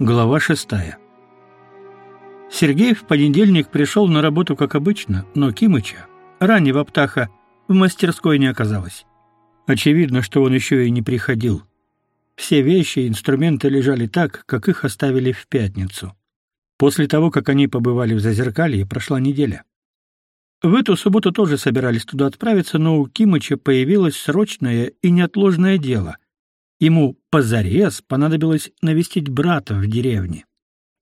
Глава шестая. Сергей в понедельник пришел на работу как обычно, но Кимыча, раннего птаха, в мастерской не оказалось. Очевидно, что он еще и не приходил. Все вещи и инструменты лежали так, как их оставили в пятницу. После того, как они побывали в Зазеркалье, прошла неделя. В эту субботу тоже собирались туда отправиться, но у Кимыча появилось срочное и неотложное дело — Ему позарез понадобилось навестить брата в деревне.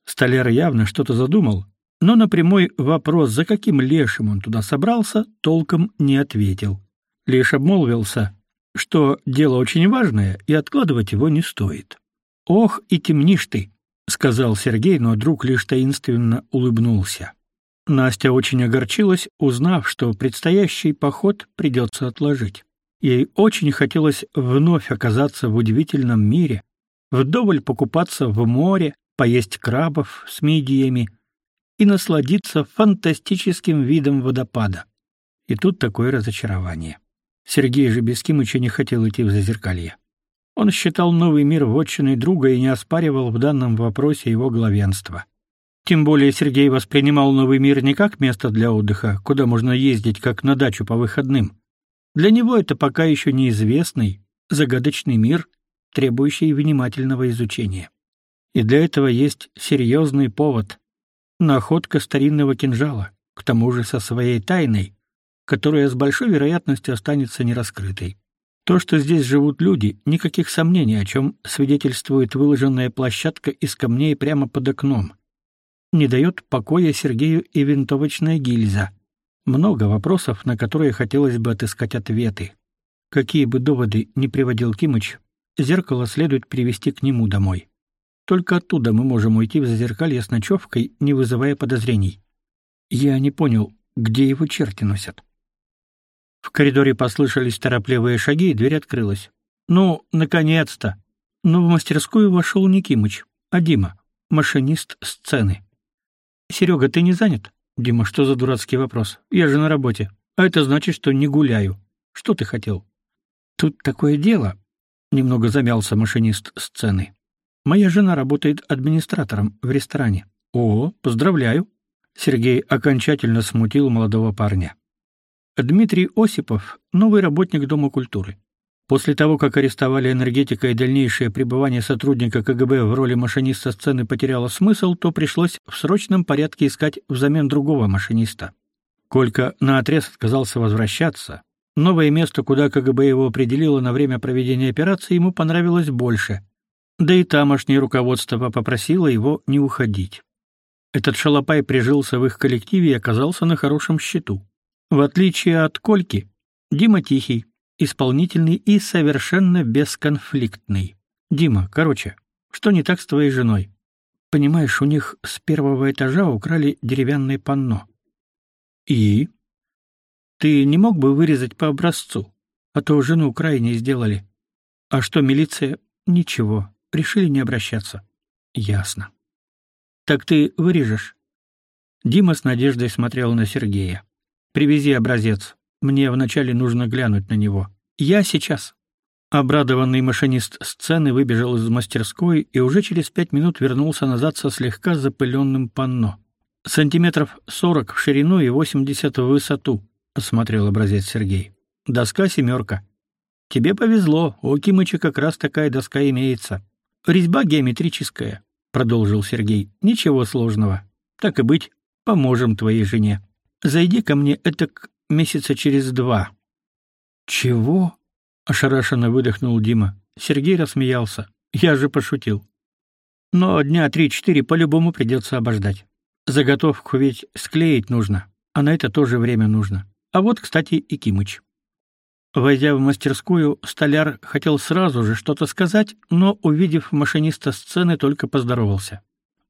Столяр явно что-то задумал, но на прямой вопрос, за каким лешим он туда собрался, толком не ответил. Лишь обмолвился, что дело очень важное и откладывать его не стоит. «Ох, и темнишь ты», — сказал Сергей, но друг лишь таинственно улыбнулся. Настя очень огорчилась, узнав, что предстоящий поход придется отложить. Ей очень хотелось вновь оказаться в удивительном мире, вдоволь покупаться в море, поесть крабов с мидиями и насладиться фантастическим видом водопада. И тут такое разочарование. Сергей же Бескимыча не хотел идти в Зазеркалье. Он считал новый мир вотчиной друга и не оспаривал в данном вопросе его главенства. Тем более Сергей воспринимал новый мир не как место для отдыха, куда можно ездить как на дачу по выходным, для него это пока еще неизвестный, загадочный мир, требующий внимательного изучения. И для этого есть серьезный повод находка старинного кинжала, к тому же со своей тайной, которая с большой вероятностью останется нераскрытой. То, что здесь живут люди, никаких сомнений, о чем свидетельствует выложенная площадка из камней прямо под окном. Не дает покоя Сергею и винтовочная гильза, много вопросов, на которые хотелось бы отыскать ответы. Какие бы доводы ни приводил Кимыч, зеркало следует привести к нему домой. Только оттуда мы можем уйти в зазеркалье с ночевкой, не вызывая подозрений. Я не понял, где его черти носят. В коридоре послышались торопливые шаги, и дверь открылась. Ну, наконец-то. Но в мастерскую вошел не Кимыч, а Дима, машинист сцены. Серега, ты не занят? Дима, что за дурацкий вопрос? Я же на работе. А это значит, что не гуляю. Что ты хотел? Тут такое дело. Немного замялся машинист сцены. Моя жена работает администратором в ресторане. О, поздравляю. Сергей окончательно смутил молодого парня. Дмитрий Осипов новый работник Дома культуры. После того, как арестовали энергетика и дальнейшее пребывание сотрудника КГБ в роли машиниста сцены потеряло смысл, то пришлось в срочном порядке искать взамен другого машиниста. Колька наотрез отказался возвращаться. Новое место, куда КГБ его определило на время проведения операции, ему понравилось больше. Да и тамошнее руководство попросило его не уходить. Этот шалопай прижился в их коллективе и оказался на хорошем счету. В отличие от Кольки, Дима тихий, исполнительный и совершенно бесконфликтный. Дима, короче, что не так с твоей женой? Понимаешь, у них с первого этажа украли деревянное панно. И ты не мог бы вырезать по образцу, а то жену крайне сделали. А что милиция? Ничего, решили не обращаться. Ясно. Так ты вырежешь? Дима с надеждой смотрел на Сергея. Привези образец. Мне вначале нужно глянуть на него. Я сейчас. Обрадованный машинист сцены выбежал из мастерской и уже через пять минут вернулся назад со слегка запыленным панно. Сантиметров сорок в ширину и восемьдесят в высоту, осмотрел образец Сергей. Доска семерка. Тебе повезло, у Кимыча как раз такая доска имеется. Резьба геометрическая, продолжил Сергей. Ничего сложного. Так и быть, поможем твоей жене. Зайди ко мне это месяца через два. Чего? ошарашенно выдохнул Дима. Сергей рассмеялся. Я же пошутил. Но дня три-четыре по-любому придется обождать. Заготовку ведь склеить нужно, а на это тоже время нужно. А вот, кстати, и Кимыч. Войдя в мастерскую, столяр хотел сразу же что-то сказать, но, увидев машиниста сцены, только поздоровался.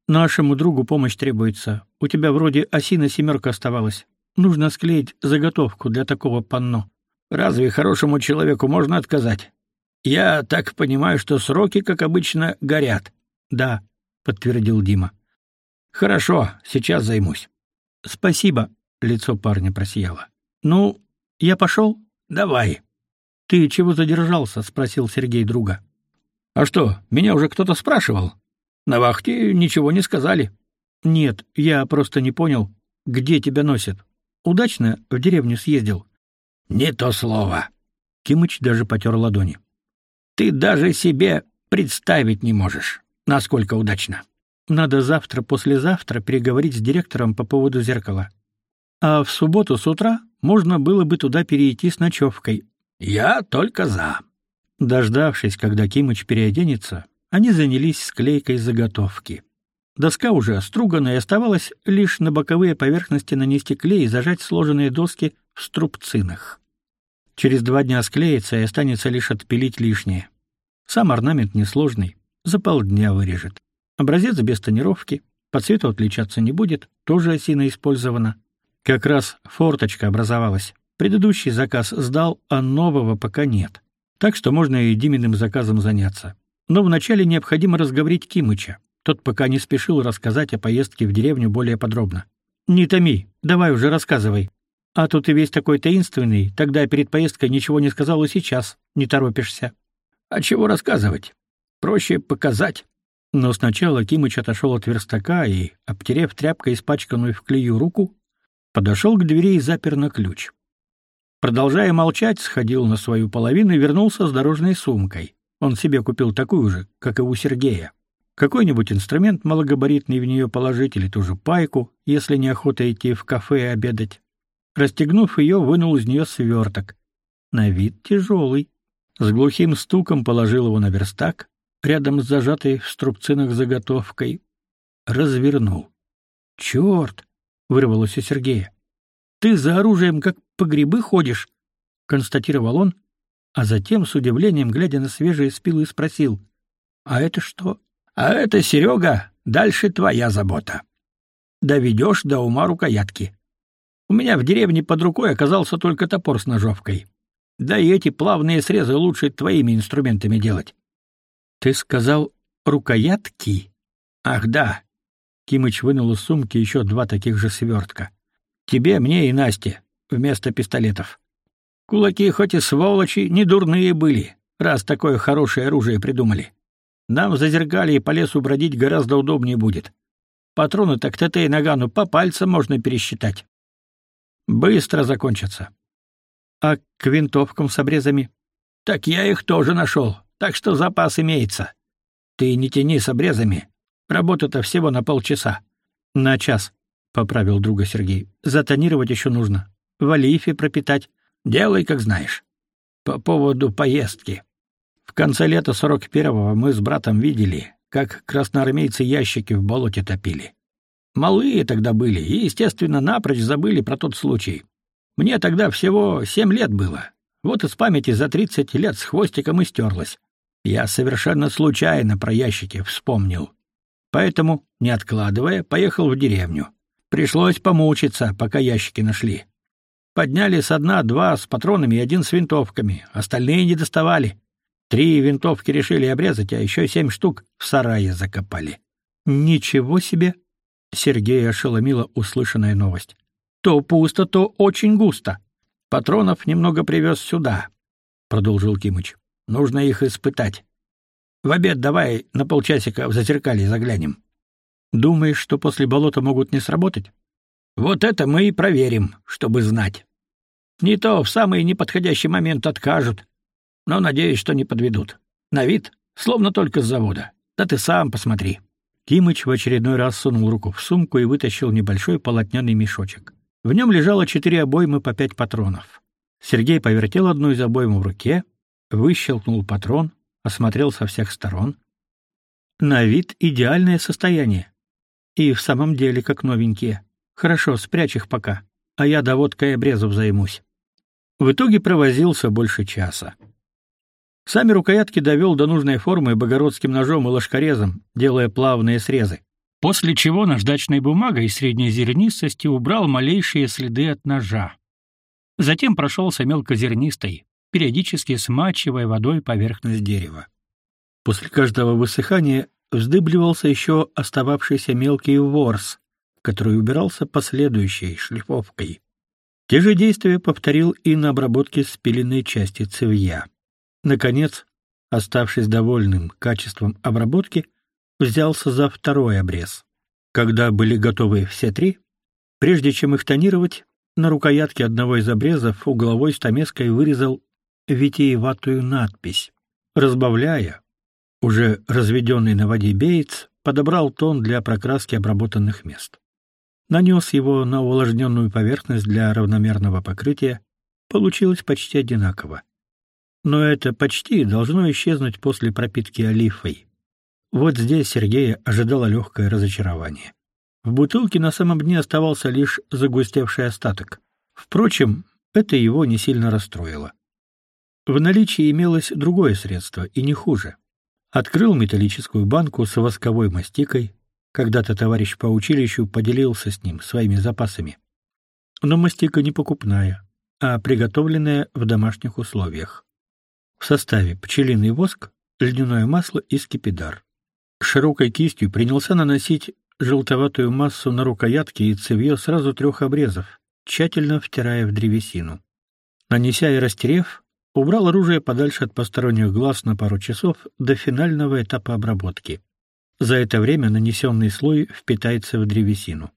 Нашему другу помощь требуется. У тебя вроде осина семерка оставалась. Нужно склеить заготовку для такого панно. Разве хорошему человеку можно отказать? Я так понимаю, что сроки, как обычно, горят. Да, подтвердил Дима. Хорошо, сейчас займусь. Спасибо, лицо парня просияло. Ну, я пошел? Давай. Ты чего задержался? спросил Сергей друга. А что, меня уже кто-то спрашивал? На вахте ничего не сказали. Нет, я просто не понял, где тебя носят. Удачно в деревню съездил. Не то слово. Кимыч даже потер ладони. Ты даже себе представить не можешь, насколько удачно. Надо завтра-послезавтра переговорить с директором по поводу зеркала. А в субботу с утра можно было бы туда перейти с ночевкой. Я только за. Дождавшись, когда Кимыч переоденется, они занялись склейкой заготовки. Доска уже остругана, и оставалось лишь на боковые поверхности нанести клей и зажать сложенные доски в струбцинах. Через два дня склеится и останется лишь отпилить лишнее. Сам орнамент несложный, за полдня вырежет. Образец без тонировки, по цвету отличаться не будет, тоже осина использована. Как раз форточка образовалась. Предыдущий заказ сдал, а нового пока нет. Так что можно и Диминым заказом заняться. Но вначале необходимо разговорить Кимыча. Тот пока не спешил рассказать о поездке в деревню более подробно. «Не томи, давай уже рассказывай», а то ты весь такой таинственный, тогда перед поездкой ничего не сказал и сейчас не торопишься. А чего рассказывать? Проще показать. Но сначала Кимыч отошел от верстака и, обтерев тряпкой испачканную в клею руку, подошел к двери и запер на ключ. Продолжая молчать, сходил на свою половину и вернулся с дорожной сумкой. Он себе купил такую же, как и у Сергея. Какой-нибудь инструмент малогабаритный в нее положить или ту же пайку, если неохота идти в кафе обедать. Расстегнув ее, вынул из нее сверток. На вид тяжелый. С глухим стуком положил его на верстак, рядом с зажатой в струбцинах заготовкой. Развернул. «Черт!» — вырвалось у Сергея. «Ты за оружием как по грибы ходишь?» — констатировал он, а затем, с удивлением, глядя на свежие спилы, спросил. «А это что?» «А это, Серега, дальше твоя забота. Доведешь до ума рукоятки. У меня в деревне под рукой оказался только топор с ножовкой. Да и эти плавные срезы лучше твоими инструментами делать. Ты сказал рукоятки? Ах, да. Кимыч вынул из сумки еще два таких же свертка. Тебе, мне и Насте вместо пистолетов. Кулаки хоть и сволочи, не дурные были, раз такое хорошее оружие придумали. Нам зазеркали и по лесу бродить гораздо удобнее будет. Патроны так ТТ и нагану по пальцам можно пересчитать. Быстро закончатся. А к винтовкам с обрезами? Так я их тоже нашел, так что запас имеется. Ты не тяни с обрезами. Работа-то всего на полчаса. На час, поправил друга Сергей. Затонировать еще нужно. В олифе пропитать. Делай, как знаешь. По поводу поездки. В конце лета 41-го мы с братом видели, как красноармейцы ящики в болоте топили. Малые тогда были и, естественно, напрочь забыли про тот случай. Мне тогда всего семь лет было. Вот из памяти за тридцать лет с хвостиком и стерлось. Я совершенно случайно про ящики вспомнил. Поэтому, не откладывая, поехал в деревню. Пришлось помучиться, пока ящики нашли. Подняли со дна два с патронами и один с винтовками, остальные не доставали. Три винтовки решили обрезать, а еще семь штук в сарае закопали. Ничего себе, Сергея ошеломила услышанная новость. То пусто, то очень густо. Патронов немного привез сюда, продолжил Кимыч. Нужно их испытать. В обед давай на полчасика в зазеркалье заглянем. Думаешь, что после болота могут не сработать? Вот это мы и проверим, чтобы знать. Не то в самый неподходящий момент откажут, но надеюсь, что не подведут. На вид словно только с завода. Да ты сам посмотри. Кимыч в очередной раз сунул руку в сумку и вытащил небольшой полотняный мешочек. В нем лежало четыре обоймы по пять патронов. Сергей повертел одну из обойм в руке, выщелкнул патрон, осмотрел со всех сторон. На вид идеальное состояние. И в самом деле как новенькие. Хорошо, спрячь их пока, а я доводкой обрезов займусь. В итоге провозился больше часа. Сами рукоятки довел до нужной формы богородским ножом и ложкорезом, делая плавные срезы. После чего наждачной бумагой средней зернистости убрал малейшие следы от ножа. Затем прошелся мелкозернистой, периодически смачивая водой поверхность дерева. После каждого высыхания вздыбливался еще остававшийся мелкий ворс, который убирался последующей шлифовкой. Те же действия повторил и на обработке спиленной части цевья. Наконец, оставшись довольным качеством обработки, взялся за второй обрез. Когда были готовы все три, прежде чем их тонировать, на рукоятке одного из обрезов угловой стамеской вырезал витиеватую надпись. Разбавляя, уже разведенный на воде бейц подобрал тон для прокраски обработанных мест. Нанес его на увлажненную поверхность для равномерного покрытия, получилось почти одинаково. Но это почти должно исчезнуть после пропитки олифой. Вот здесь Сергея ожидало легкое разочарование. В бутылке на самом дне оставался лишь загустевший остаток. Впрочем, это его не сильно расстроило. В наличии имелось другое средство, и не хуже. Открыл металлическую банку с восковой мастикой. Когда-то товарищ по училищу поделился с ним своими запасами. Но мастика не покупная, а приготовленная в домашних условиях. В составе пчелиный воск, льняное масло и скипидар широкой кистью принялся наносить желтоватую массу на рукоятки и цевьё сразу трех обрезов, тщательно втирая в древесину. Нанеся и растерев, убрал оружие подальше от посторонних глаз на пару часов до финального этапа обработки. За это время нанесенный слой впитается в древесину.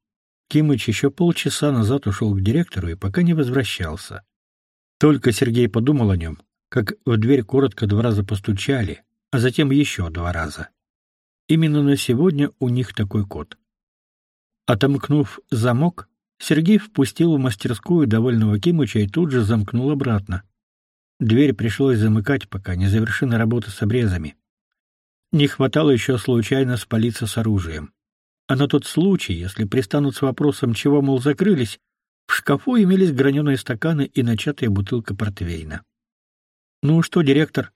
Кимыч еще полчаса назад ушел к директору и пока не возвращался. Только Сергей подумал о нем, как в дверь коротко два раза постучали, а затем еще два раза. Именно на сегодня у них такой код. Отомкнув замок, Сергей впустил в мастерскую довольного Кимыча и тут же замкнул обратно. Дверь пришлось замыкать, пока не завершена работа с обрезами. Не хватало еще случайно спалиться с оружием. А на тот случай, если пристанут с вопросом, чего, мол, закрылись, в шкафу имелись граненые стаканы и начатая бутылка портвейна. «Ну что, директор?»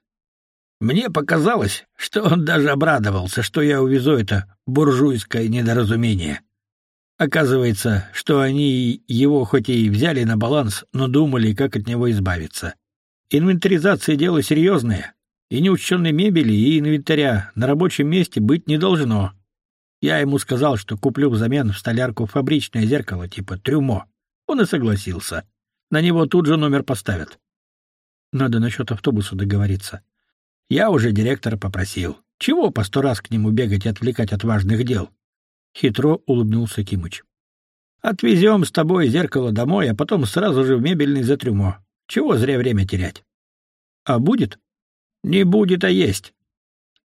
Мне показалось, что он даже обрадовался, что я увезу это буржуйское недоразумение. Оказывается, что они его хоть и взяли на баланс, но думали, как от него избавиться. Инвентаризация — дело серьезное, и неучтенной мебели и инвентаря на рабочем месте быть не должно. Я ему сказал, что куплю взамен в столярку фабричное зеркало типа трюмо. Он и согласился. На него тут же номер поставят. Надо насчет автобуса договориться. Я уже директора попросил. Чего по сто раз к нему бегать и отвлекать от важных дел? Хитро улыбнулся Кимыч. Отвезем с тобой зеркало домой, а потом сразу же в мебельный затрюмо. Чего зря время терять? А будет? Не будет, а есть.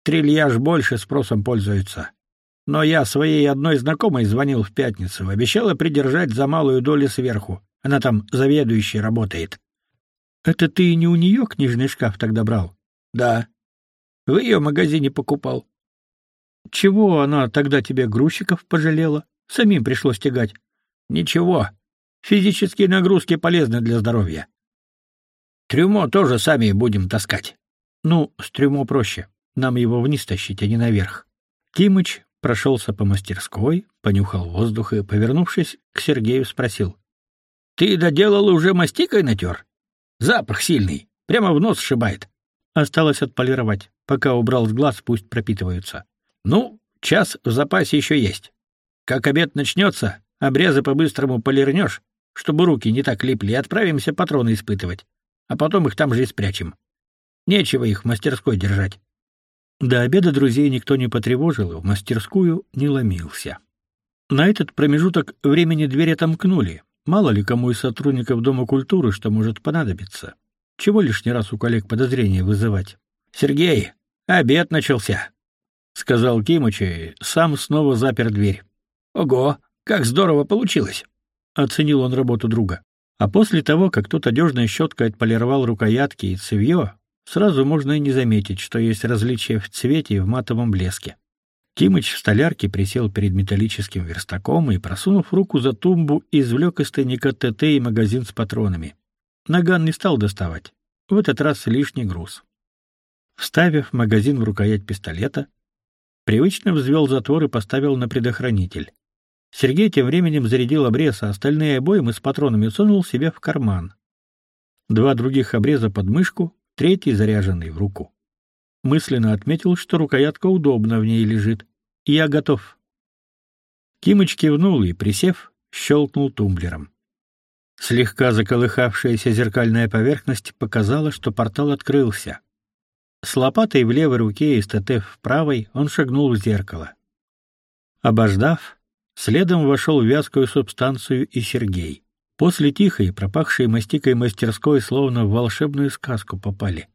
Трильяж больше спросом пользуется. Но я своей одной знакомой звонил в пятницу, обещала придержать за малую долю сверху. Она там заведующей работает. Это ты не у нее книжный шкаф тогда брал? Да. В ее магазине покупал. Чего она тогда тебе грузчиков пожалела? Самим пришлось тягать. Ничего. Физические нагрузки полезны для здоровья. Трюмо тоже сами будем таскать. Ну, с трюмо проще. Нам его вниз тащить, а не наверх. Кимыч прошелся по мастерской, понюхал воздух и, повернувшись к Сергею, спросил: "Ты доделал уже мастикой натер? Запах сильный, прямо в нос сшибает". Осталось отполировать. Пока убрал с глаз, пусть пропитываются. Ну, час в запасе еще есть. Как обед начнется, обрезы по-быстрому полирнешь, чтобы руки не так липли, и отправимся патроны испытывать. А потом их там же и спрячем. Нечего их в мастерской держать. До обеда друзей никто не потревожил, в мастерскую не ломился. На этот промежуток времени дверь отомкнули. Мало ли кому из сотрудников Дома культуры что может понадобиться. Чего лишний раз у коллег подозрения вызывать? Сергей, обед начался, сказал Кимыч и сам снова запер дверь. Ого, как здорово получилось, оценил он работу друга. А после того, как тот одежной щеткой отполировал рукоятки и цевьё, сразу можно и не заметить, что есть различия в цвете и в матовом блеске. Кимыч в столярке присел перед металлическим верстаком и, просунув руку за тумбу, извлек из тайника ТТ и магазин с патронами. Наган не стал доставать. В этот раз лишний груз. Вставив магазин в рукоять пистолета, привычно взвел затвор и поставил на предохранитель. Сергей тем временем зарядил обрез, а остальные обоймы с патронами сунул себе в карман. Два других обреза под мышку, третий заряженный в руку. Мысленно отметил, что рукоятка удобно в ней лежит. Я готов. Кимыч кивнул и, присев, щелкнул тумблером. Слегка заколыхавшаяся зеркальная поверхность показала, что портал открылся. С лопатой в левой руке и статев в правой он шагнул в зеркало. Обождав, следом вошел в вязкую субстанцию и Сергей. После тихой, пропахшей мастикой мастерской, словно в волшебную сказку попали.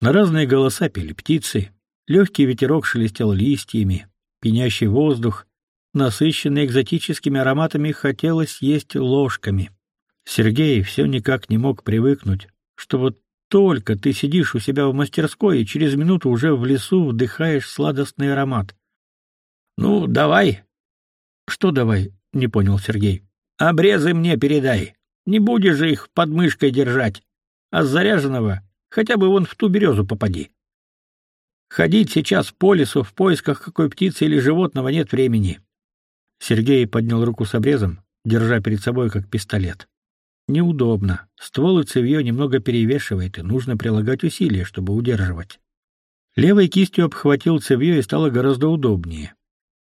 На разные голоса пели птицы, легкий ветерок шелестел листьями, пенящий воздух, насыщенный экзотическими ароматами, хотелось есть ложками. Сергей все никак не мог привыкнуть, что вот только ты сидишь у себя в мастерской и через минуту уже в лесу вдыхаешь сладостный аромат. Ну, давай. Что давай? не понял Сергей. Обрезы мне передай. Не будешь же их под мышкой держать. А с заряженного хотя бы вон в ту березу попади. Ходить сейчас по лесу в поисках какой птицы или животного нет времени. Сергей поднял руку с обрезом, держа перед собой как пистолет. Неудобно. Ствол и цевьё немного перевешивает, и нужно прилагать усилия, чтобы удерживать. Левой кистью обхватил цевьё и стало гораздо удобнее.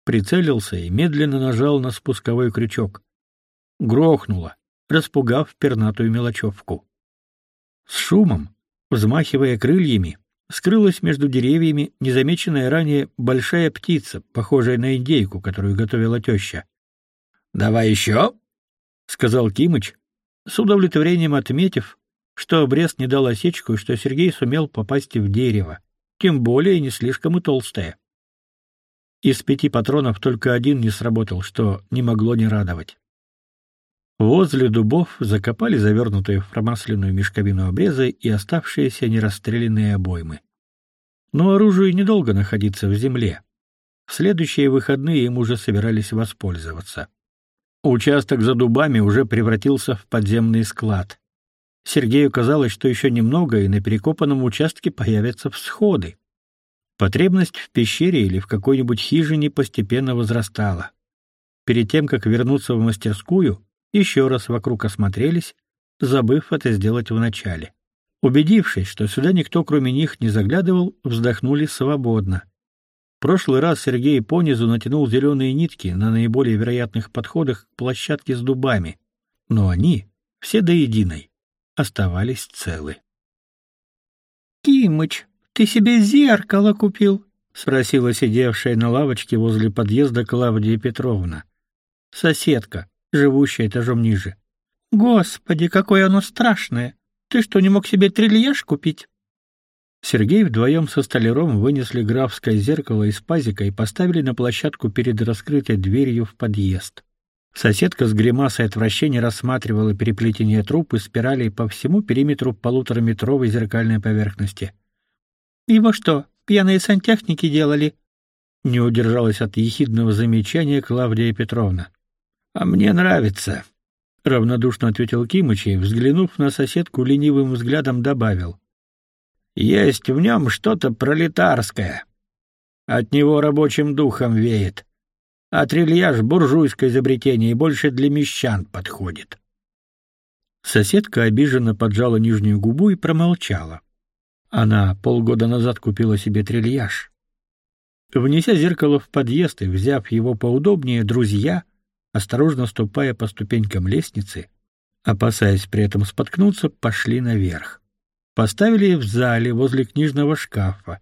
Прицелился и медленно нажал на спусковой крючок. Грохнуло, распугав пернатую мелочевку. С шумом, взмахивая крыльями, скрылась между деревьями незамеченная ранее большая птица, похожая на индейку, которую готовила теща. «Давай еще!» — сказал Кимыч, с удовлетворением отметив, что обрез не дал осечку и что Сергей сумел попасть в дерево, тем более не слишком и толстое. Из пяти патронов только один не сработал, что не могло не радовать. Возле дубов закопали завернутые в промасленную мешковину обрезы и оставшиеся нерастрелянные обоймы. Но оружие недолго находится в земле. В следующие выходные им уже собирались воспользоваться. Участок за дубами уже превратился в подземный склад. Сергею казалось, что еще немного, и на перекопанном участке появятся всходы. Потребность в пещере или в какой-нибудь хижине постепенно возрастала. Перед тем, как вернуться в мастерскую, еще раз вокруг осмотрелись, забыв это сделать вначале. Убедившись, что сюда никто кроме них не заглядывал, вздохнули свободно прошлый раз Сергей понизу натянул зеленые нитки на наиболее вероятных подходах к площадке с дубами, но они, все до единой, оставались целы. «Кимыч, ты себе зеркало купил?» — спросила сидевшая на лавочке возле подъезда Клавдия Петровна. Соседка, живущая этажом ниже. «Господи, какое оно страшное! Ты что, не мог себе трильяж купить?» Сергей вдвоем со столяром вынесли графское зеркало из пазика и поставили на площадку перед раскрытой дверью в подъезд. Соседка с гримасой отвращения рассматривала переплетение труб и спиралей по всему периметру полутораметровой зеркальной поверхности. «Его что, пьяные сантехники делали?» Не удержалась от ехидного замечания Клавдия Петровна. «А мне нравится», — равнодушно ответил Кимыч и, взглянув на соседку ленивым взглядом, добавил. Есть в нем что-то пролетарское. От него рабочим духом веет. А трильяж — буржуйское изобретение и больше для мещан подходит. Соседка обиженно поджала нижнюю губу и промолчала. Она полгода назад купила себе трильяж. Внеся зеркало в подъезд и взяв его поудобнее, друзья, осторожно ступая по ступенькам лестницы, опасаясь при этом споткнуться, пошли наверх. Поставили в зале возле книжного шкафа.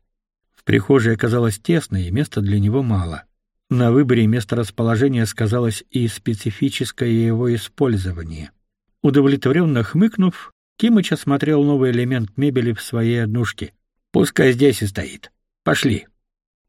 В прихожей оказалось тесно, и места для него мало. На выборе места расположения сказалось и специфическое его использование. Удовлетворенно хмыкнув, Кимыч осмотрел новый элемент мебели в своей однушке. «Пускай здесь и стоит. Пошли».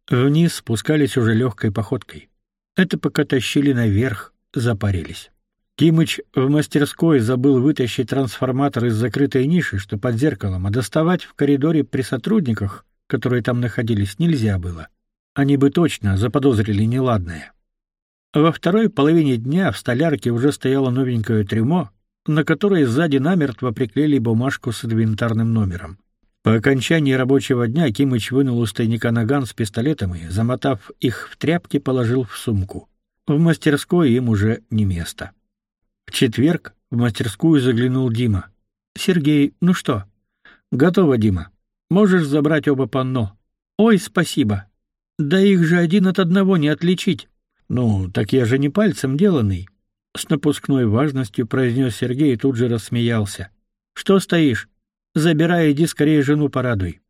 Вниз спускались уже легкой походкой. Это пока тащили наверх, запарились. Кимыч в мастерской забыл вытащить трансформатор из закрытой ниши, что под зеркалом, а доставать в коридоре при сотрудниках, которые там находились, нельзя было. Они бы точно заподозрили неладное. Во второй половине дня в столярке уже стояло новенькое трюмо, на которое сзади намертво приклеили бумажку с инвентарным номером. По окончании рабочего дня Кимыч вынул из тайника наган с пистолетом и, замотав их в тряпки, положил в сумку. В мастерской им уже не место. В четверг в мастерскую заглянул Дима. Сергей, ну что? Готово, Дима. Можешь забрать оба панно. Ой, спасибо. Да их же один от одного не отличить. Ну, так я же не пальцем деланный, с напускной важностью произнес Сергей и тут же рассмеялся. Что стоишь? Забирай, иди скорее жену порадуй.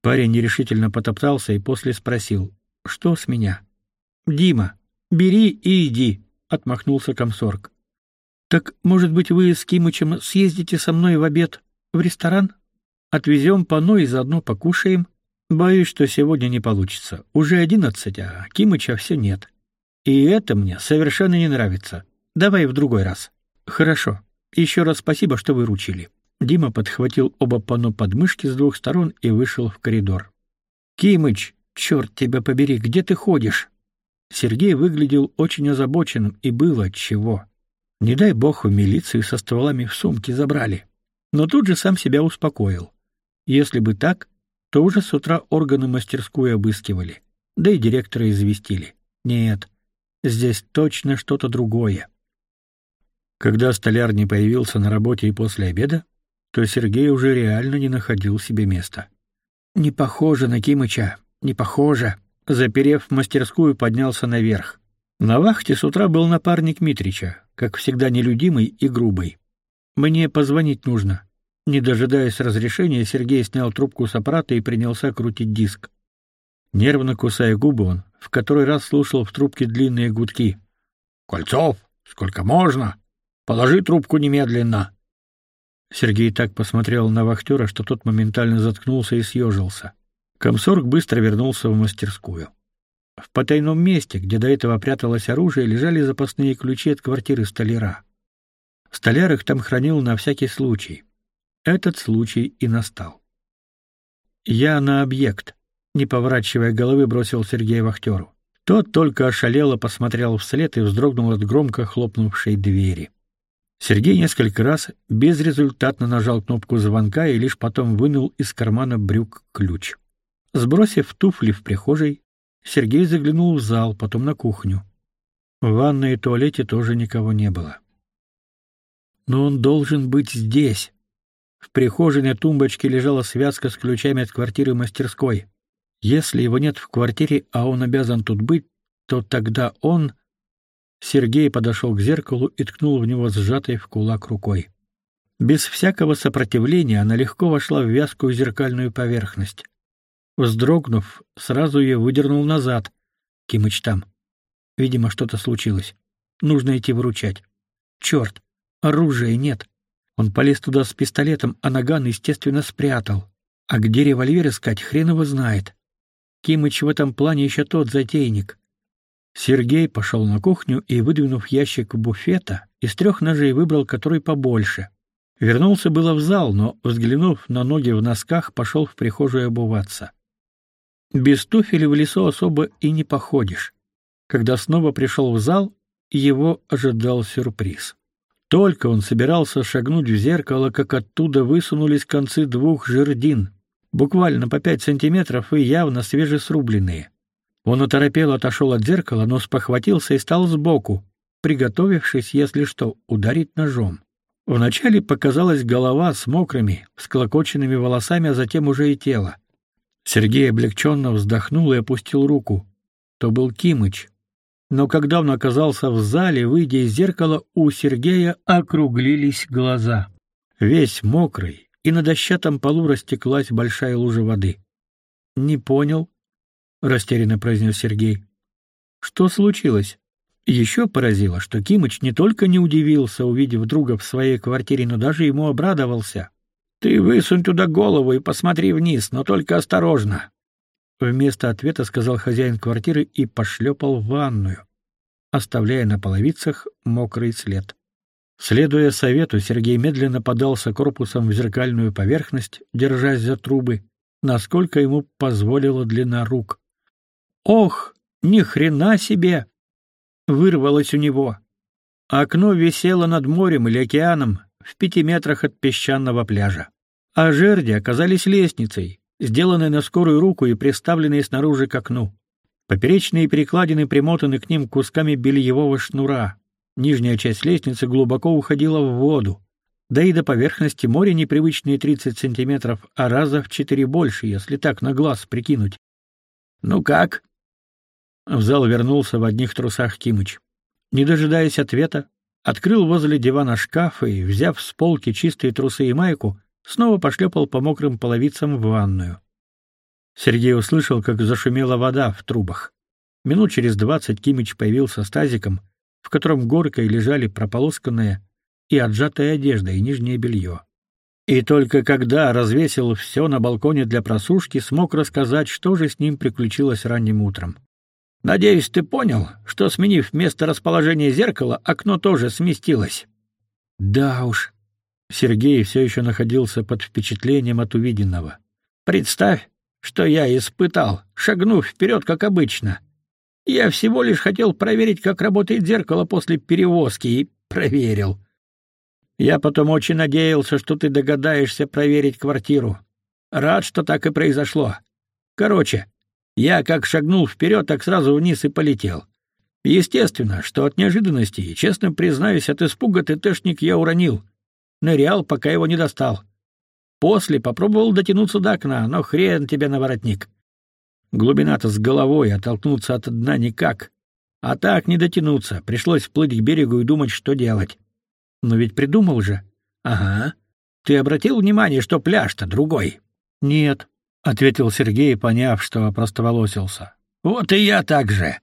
Парень нерешительно потоптался и после спросил: "Что с меня?" "Дима, бери и иди", отмахнулся комсорг. Так, может быть, вы с Кимычем съездите со мной в обед в ресторан? Отвезем пано и заодно покушаем. Боюсь, что сегодня не получится. Уже одиннадцать, а Кимыча все нет. И это мне совершенно не нравится. Давай в другой раз. Хорошо. Еще раз спасибо, что выручили. Дима подхватил оба пано под мышки с двух сторон и вышел в коридор. Кимыч, черт тебя побери, где ты ходишь? Сергей выглядел очень озабоченным и было чего. Не дай бог в милицию со стволами в сумке забрали. Но тут же сам себя успокоил. Если бы так, то уже с утра органы мастерскую обыскивали, да и директора известили. Нет, здесь точно что-то другое. Когда столяр не появился на работе и после обеда, то Сергей уже реально не находил себе места. Не похоже на Кимыча, не похоже. Заперев мастерскую, поднялся наверх. На вахте с утра был напарник Митрича, как всегда нелюдимый и грубый. Мне позвонить нужно. Не дожидаясь разрешения, Сергей снял трубку с аппарата и принялся крутить диск. Нервно кусая губы, он в который раз слушал в трубке длинные гудки. Кольцов, сколько можно? Положи трубку немедленно. Сергей так посмотрел на вахтера, что тот моментально заткнулся и съежился. Комсорг быстро вернулся в мастерскую. В потайном месте, где до этого пряталось оружие, лежали запасные ключи от квартиры столяра. Столяр их там хранил на всякий случай. Этот случай и настал. «Я на объект», — не поворачивая головы, бросил Сергей вахтеру. Тот только ошалело посмотрел вслед и вздрогнул от громко хлопнувшей двери. Сергей несколько раз безрезультатно нажал кнопку звонка и лишь потом вынул из кармана брюк ключ. Сбросив туфли в прихожей, Сергей заглянул в зал, потом на кухню. В ванной и туалете тоже никого не было. Но он должен быть здесь. В прихожей на тумбочке лежала связка с ключами от квартиры мастерской. Если его нет в квартире, а он обязан тут быть, то тогда он Сергей подошел к зеркалу и ткнул в него сжатой в кулак рукой. Без всякого сопротивления она легко вошла в вязкую зеркальную поверхность. Вздрогнув, сразу ее выдернул назад. Кимыч там. Видимо, что-то случилось. Нужно идти выручать. Черт, оружия нет. Он полез туда с пистолетом, а наган, естественно, спрятал. А где револьвер искать, хрен его знает. Кимыч в этом плане еще тот затейник. Сергей пошел на кухню и, выдвинув ящик буфета, из трех ножей выбрал который побольше. Вернулся было в зал, но, взглянув на ноги в носках, пошел в прихожую обуваться. Без туфель в лесу особо и не походишь. Когда снова пришел в зал, его ожидал сюрприз. Только он собирался шагнуть в зеркало, как оттуда высунулись концы двух жердин, буквально по пять сантиметров и явно свежесрубленные. Он оторопел отошел от зеркала, но спохватился и стал сбоку, приготовившись, если что, ударить ножом. Вначале показалась голова с мокрыми, всклокоченными волосами, а затем уже и тело. Сергей облегченно вздохнул и опустил руку. То был Кимыч. Но когда он оказался в зале, выйдя из зеркала, у Сергея округлились глаза. Весь мокрый, и на дощатом полу растеклась большая лужа воды. «Не понял», — растерянно произнес Сергей. «Что случилось?» Еще поразило, что Кимыч не только не удивился, увидев друга в своей квартире, но даже ему обрадовался. Ты высунь туда голову и посмотри вниз, но только осторожно. Вместо ответа сказал хозяин квартиры и пошлепал в ванную, оставляя на половицах мокрый след. Следуя совету, Сергей медленно подался корпусом в зеркальную поверхность, держась за трубы, насколько ему позволила длина рук. Ох, ни хрена себе! Вырвалось у него. Окно висело над морем или океаном в пяти метрах от песчаного пляжа а жерди оказались лестницей, сделанной на скорую руку и приставленной снаружи к окну. Поперечные перекладины примотаны к ним кусками бельевого шнура. Нижняя часть лестницы глубоко уходила в воду. Да и до поверхности моря непривычные 30 сантиметров, а раза в четыре больше, если так на глаз прикинуть. «Ну как?» В зал вернулся в одних трусах Кимыч. Не дожидаясь ответа, открыл возле дивана шкаф и, взяв с полки чистые трусы и майку, снова пошлепал по мокрым половицам в ванную. Сергей услышал, как зашумела вода в трубах. Минут через двадцать Кимич появился с тазиком, в котором горкой лежали прополосканная и отжатая одежда и нижнее белье. И только когда развесил все на балконе для просушки, смог рассказать, что же с ним приключилось ранним утром. Надеюсь, ты понял, что сменив место расположения зеркала, окно тоже сместилось. Да уж. Сергей все еще находился под впечатлением от увиденного. Представь, что я испытал, шагнув вперед, как обычно. Я всего лишь хотел проверить, как работает зеркало после перевозки, и проверил. Я потом очень надеялся, что ты догадаешься проверить квартиру. Рад, что так и произошло. Короче, я как шагнул вперед, так сразу вниз и полетел. Естественно, что от неожиданности и, честно признаюсь, от испуга ТТшник я уронил. Нырял, пока его не достал. После попробовал дотянуться до окна, но хрен тебе на воротник. Глубина-то с головой, оттолкнуться от дна никак. А так не дотянуться, пришлось плыть к берегу и думать, что делать. Но ведь придумал же. Ага. Ты обратил внимание, что пляж-то другой? Нет, ответил Сергей, поняв, что простоволосился. Вот и я так же.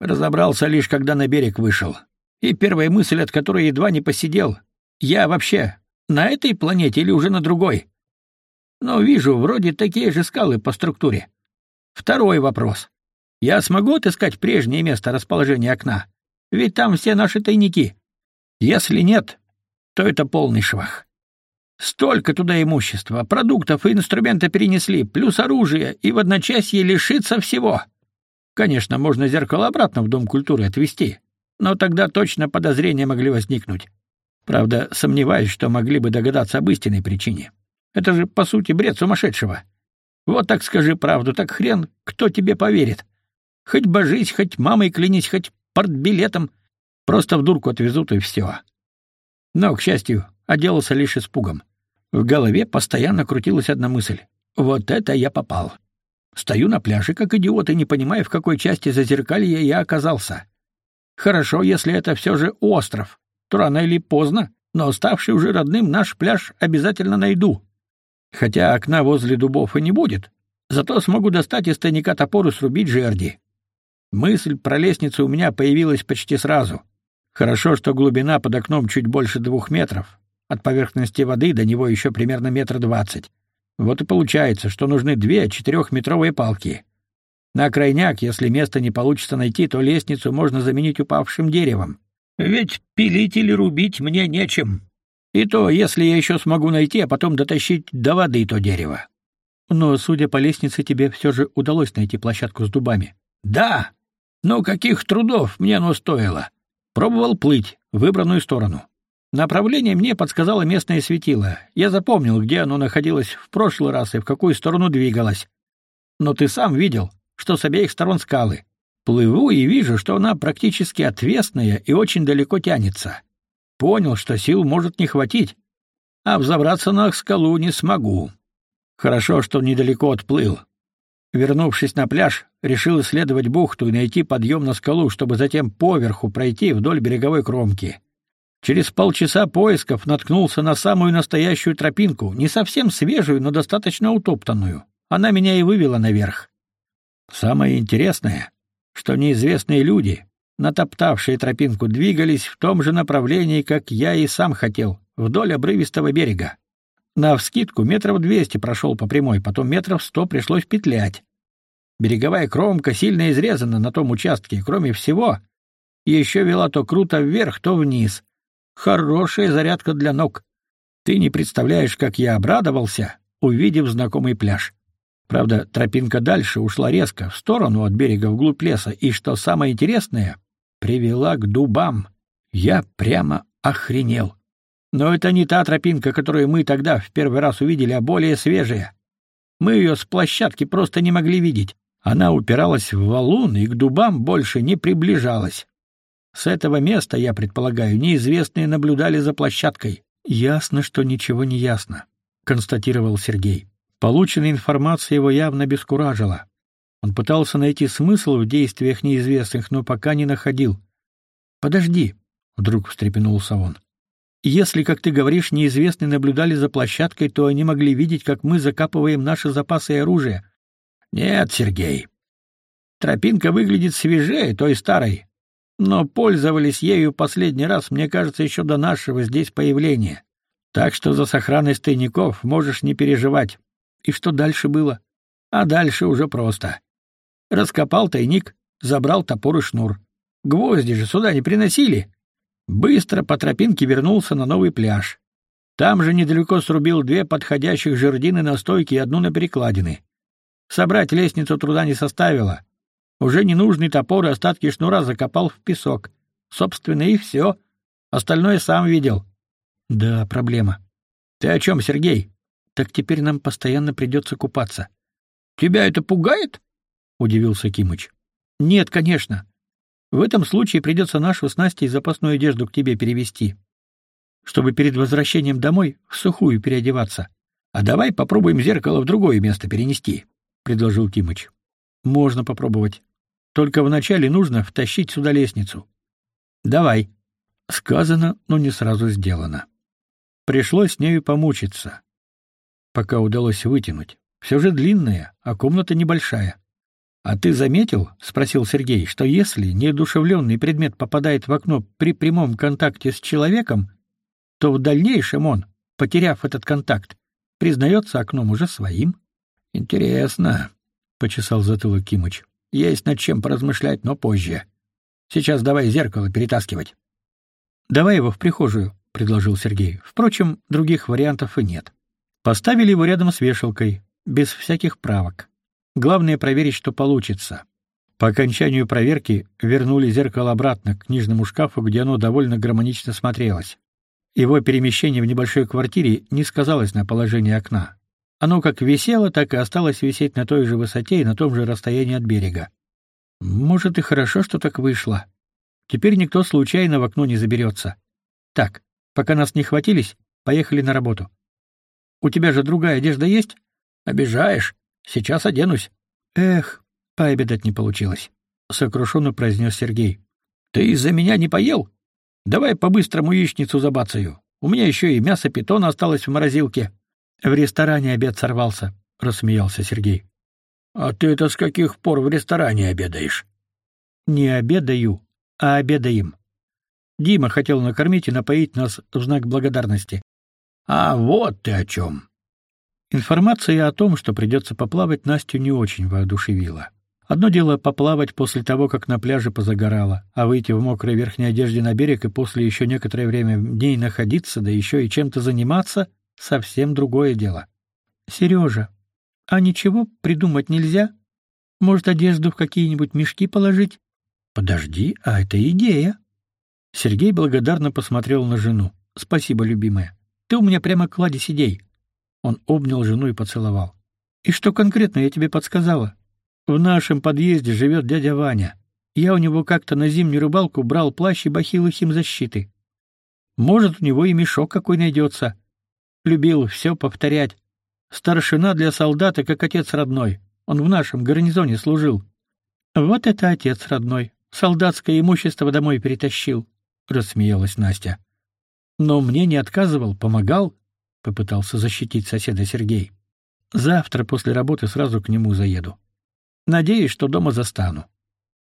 Разобрался лишь, когда на берег вышел. И первая мысль, от которой едва не посидел, я вообще на этой планете или уже на другой? Но вижу, вроде такие же скалы по структуре. Второй вопрос. Я смогу отыскать прежнее место расположения окна? Ведь там все наши тайники. Если нет, то это полный швах. Столько туда имущества, продуктов и инструмента перенесли, плюс оружие, и в одночасье лишиться всего. Конечно, можно зеркало обратно в Дом культуры отвезти, но тогда точно подозрения могли возникнуть. Правда, сомневаюсь, что могли бы догадаться об истинной причине. Это же, по сути, бред сумасшедшего. Вот так скажи правду, так хрен, кто тебе поверит. Хоть божись, хоть мамой клянись, хоть портбилетом — Просто в дурку отвезут и все. Но, к счастью, отделался лишь испугом. В голове постоянно крутилась одна мысль. Вот это я попал. Стою на пляже, как идиот, и не понимая, в какой части зазеркалья я оказался. Хорошо, если это все же остров, то рано или поздно, но ставший уже родным наш пляж обязательно найду. Хотя окна возле дубов и не будет, зато смогу достать из тайника топор и срубить жерди. Мысль про лестницу у меня появилась почти сразу — Хорошо, что глубина под окном чуть больше двух метров. От поверхности воды до него еще примерно метр двадцать. Вот и получается, что нужны две четырехметровые палки. На крайняк, если место не получится найти, то лестницу можно заменить упавшим деревом. Ведь пилить или рубить мне нечем. И то, если я еще смогу найти, а потом дотащить до воды то дерево. Но, судя по лестнице, тебе все же удалось найти площадку с дубами. Да, но каких трудов мне оно стоило. Пробовал плыть в выбранную сторону. Направление мне подсказало местное светило. Я запомнил, где оно находилось в прошлый раз и в какую сторону двигалось. Но ты сам видел, что с обеих сторон скалы. Плыву и вижу, что она практически отвесная и очень далеко тянется. Понял, что сил может не хватить, а взобраться на скалу не смогу. Хорошо, что недалеко отплыл. Вернувшись на пляж, решил исследовать бухту и найти подъем на скалу, чтобы затем поверху пройти вдоль береговой кромки. Через полчаса поисков наткнулся на самую настоящую тропинку, не совсем свежую, но достаточно утоптанную. Она меня и вывела наверх. Самое интересное, что неизвестные люди, натоптавшие тропинку, двигались в том же направлении, как я и сам хотел, вдоль обрывистого берега. Навскидку метров двести прошел по прямой, потом метров сто пришлось петлять. Береговая кромка сильно изрезана на том участке, кроме всего, еще вела то круто вверх, то вниз. Хорошая зарядка для ног. Ты не представляешь, как я обрадовался, увидев знакомый пляж. Правда, тропинка дальше ушла резко, в сторону от берега вглубь леса, и, что самое интересное, привела к дубам. Я прямо охренел. Но это не та тропинка, которую мы тогда в первый раз увидели, а более свежая. Мы ее с площадки просто не могли видеть. Она упиралась в валун и к дубам больше не приближалась. С этого места, я предполагаю, неизвестные наблюдали за площадкой. Ясно, что ничего не ясно, констатировал Сергей. Полученная информация его явно бескуражила. Он пытался найти смысл в действиях неизвестных, но пока не находил. Подожди, вдруг встрепенулся он. Если, как ты говоришь, неизвестные наблюдали за площадкой, то они могли видеть, как мы закапываем наши запасы и оружие. Нет, Сергей. Тропинка выглядит свежее той старой, но пользовались ею последний раз, мне кажется, еще до нашего здесь появления. Так что за сохранность тайников можешь не переживать. И что дальше было? А дальше уже просто. Раскопал тайник, забрал топор и шнур. Гвозди же сюда не приносили. Быстро по тропинке вернулся на новый пляж. Там же недалеко срубил две подходящих жердины на стойке и одну на перекладины. Собрать лестницу труда не составило. Уже ненужный топор и остатки шнура закопал в песок. Собственно, и все. Остальное сам видел. Да, проблема. Ты о чем, Сергей? Так теперь нам постоянно придется купаться. Тебя это пугает? удивился Кимыч. Нет, конечно. В этом случае придется нашу с Настей запасную одежду к тебе перевести, чтобы перед возвращением домой в сухую переодеваться. А давай попробуем зеркало в другое место перенести, предложил Кимыч. Можно попробовать. Только вначале нужно втащить сюда лестницу. Давай. Сказано, но не сразу сделано. Пришлось с нею помучиться, пока удалось вытянуть. Все же длинная, а комната небольшая. А ты заметил, спросил Сергей, что если неодушевленный предмет попадает в окно при прямом контакте с человеком, то в дальнейшем он, потеряв этот контакт, признается окном уже своим? Интересно, почесал затылок Кимыч. Есть над чем поразмышлять, но позже. Сейчас давай зеркало перетаскивать. Давай его в прихожую, предложил Сергей. Впрочем, других вариантов и нет. Поставили его рядом с вешалкой, без всяких правок. Главное проверить, что получится. По окончанию проверки вернули зеркало обратно к книжному шкафу, где оно довольно гармонично смотрелось. Его перемещение в небольшой квартире не сказалось на положении окна. Оно как висело, так и осталось висеть на той же высоте и на том же расстоянии от берега. Может и хорошо, что так вышло. Теперь никто случайно в окно не заберется. Так, пока нас не хватились, поехали на работу. У тебя же другая одежда есть? Обижаешь. Сейчас оденусь. Эх, пообедать не получилось, сокрушенно произнес Сергей. Ты из-за меня не поел? Давай по-быстрому яичницу забацаю. У меня еще и мясо питона осталось в морозилке. В ресторане обед сорвался, рассмеялся Сергей. А ты это с каких пор в ресторане обедаешь? Не обедаю, а обедаем. Дима хотел накормить и напоить нас в знак благодарности. А вот ты о чем. Информация о том, что придется поплавать, Настю не очень воодушевила. Одно дело поплавать после того, как на пляже позагорало, а выйти в мокрой верхней одежде на берег и после еще некоторое время в ней находиться, да еще и чем-то заниматься — совсем другое дело. Сережа, а ничего придумать нельзя? Может, одежду в какие-нибудь мешки положить? Подожди, а это идея. Сергей благодарно посмотрел на жену. Спасибо, любимая. Ты у меня прямо кладезь идей. Он обнял жену и поцеловал. И что конкретно я тебе подсказала? В нашем подъезде живет дядя Ваня. Я у него как-то на зимнюю рыбалку брал плащ и бахилы химзащиты. Может, у него и мешок какой найдется. Любил все повторять. Старшина для солдата, как отец родной. Он в нашем гарнизоне служил. Вот это отец родной. Солдатское имущество домой перетащил, рассмеялась Настя. Но мне не отказывал, помогал попытался защитить соседа Сергей. Завтра после работы сразу к нему заеду. Надеюсь, что дома застану.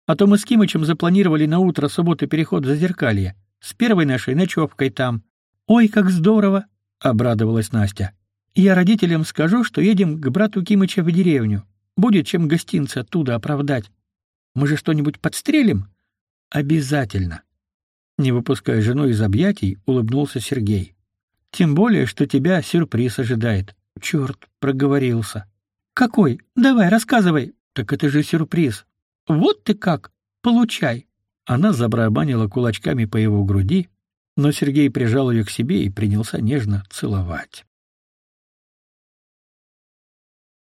А то мы с Кимычем запланировали на утро субботы переход в Зазеркалье с первой нашей ночевкой там. Ой, как здорово, обрадовалась Настя. Я родителям скажу, что едем к брату Кимыча в деревню. Будет чем гостинцы оттуда оправдать. Мы же что-нибудь подстрелим? Обязательно. Не выпуская жену из объятий, улыбнулся Сергей. Тем более, что тебя сюрприз ожидает. Черт, проговорился. Какой? Давай, рассказывай. Так это же сюрприз. Вот ты как. Получай. Она забарабанила кулачками по его груди, но Сергей прижал ее к себе и принялся нежно целовать.